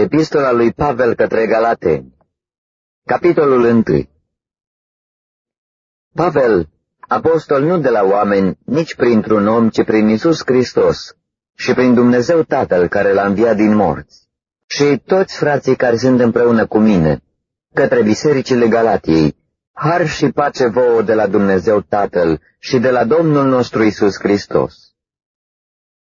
Epistola lui Pavel către Galateni. Capitolul 1 Pavel, apostol nu de la oameni, nici printr-un om, ci prin Isus Hristos și prin Dumnezeu Tatăl care l-a înviat din morți, și toți frații care sunt împreună cu mine, către bisericile Galatiei, har și pace vouă de la Dumnezeu Tatăl și de la Domnul nostru Isus Hristos.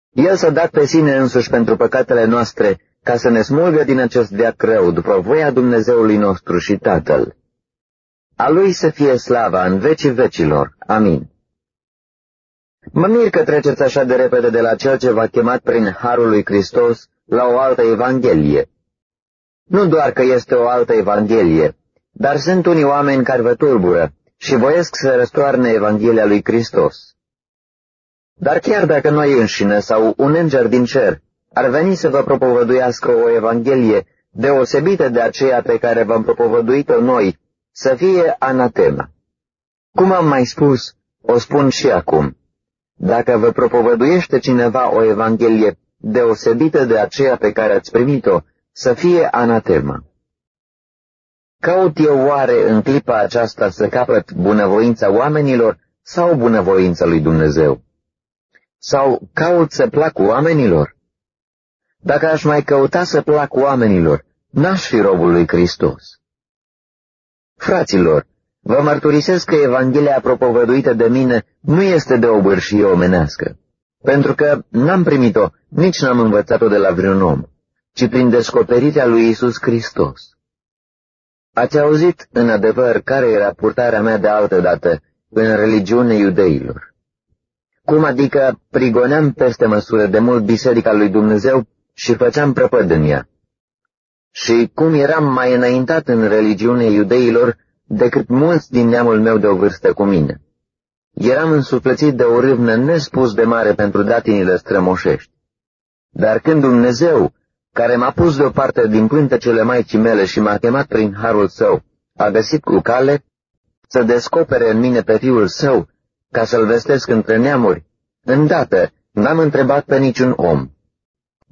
El s-a dat pe sine însuși pentru păcatele noastre, ca să ne smulgă din acest veac rău, după voia Dumnezeului nostru și Tatăl. A Lui să fie slava în vecii vecilor. Amin. Mă mir că treceți așa de repede de la cel ce v-a chemat prin Harul lui Hristos la o altă Evanghelie. Nu doar că este o altă Evanghelie, dar sunt unii oameni care vă tulbură și voiesc să răstoarne Evanghelia lui Hristos. Dar chiar dacă noi înșine sau un înger din cer ar veni să vă propovăduiască o Evanghelie deosebită de aceea pe care v-am propovăduit-o noi, să fie anatema. Cum am mai spus, o spun și acum. Dacă vă propovăduiește cineva o Evanghelie deosebită de aceea pe care ați primit-o, să fie anatema. Caut eu oare în clipa aceasta să capăt bunăvoința oamenilor sau bunăvoința lui Dumnezeu? Sau caut să plac oamenilor? Dacă aș mai căuta să plac oamenilor, n-aș fi robul lui Hristos. Fraților, vă mărturisesc că Evanghelia propovăduită de mine nu este de o bârșie omenească, pentru că n-am primit-o, nici n-am învățat-o de la vreun om, ci prin descoperirea lui Isus Hristos. Ați auzit, în adevăr, care era purtarea mea de altă dată în religiune iudeilor. Cum adică prigoneam peste măsură de mult biserica lui Dumnezeu și făceam prăpăd în ea. Și cum eram mai înaintat în religiune iudeilor decât mulți din neamul meu de o vârstă cu mine. Eram însuflețit de o râvnă nespus de mare pentru datinile strămoșești. Dar când Dumnezeu, care m-a pus deoparte din pântecele maicii mele și m-a chemat prin harul său, a găsit cu cale să descopere în mine pe fiul său, ca să-l vestesc între neamuri, îndată n-am întrebat pe niciun om.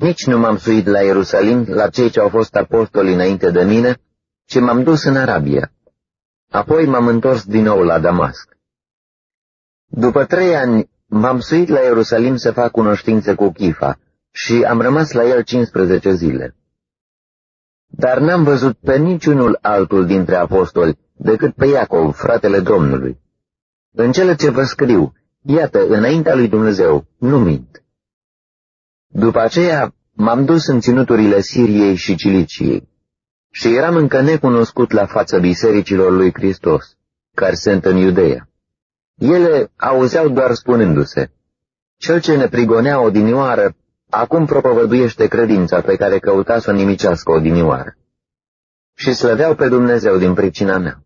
Nici nu m-am suit la Ierusalim, la cei ce au fost apostoli înainte de mine, ci m-am dus în Arabia. Apoi m-am întors din nou la Damasc. După trei ani m-am suit la Ierusalim să fac cunoștință cu Chifa și am rămas la el 15 zile. Dar n-am văzut pe niciunul altul dintre apostoli decât pe Iacov, fratele Domnului. În cele ce vă scriu, iată, înaintea lui Dumnezeu, nu mint. După aceea m-am dus în ținuturile Siriei și Ciliciei și eram încă necunoscut la fața bisericilor lui Hristos, care sunt în Iudeea. Ele auzeau doar spunându-se, Cel ce ne prigonea odinioară, acum propovăduiește credința pe care căuta să o nimicească odinioară. Și slăveau pe Dumnezeu din pricina mea.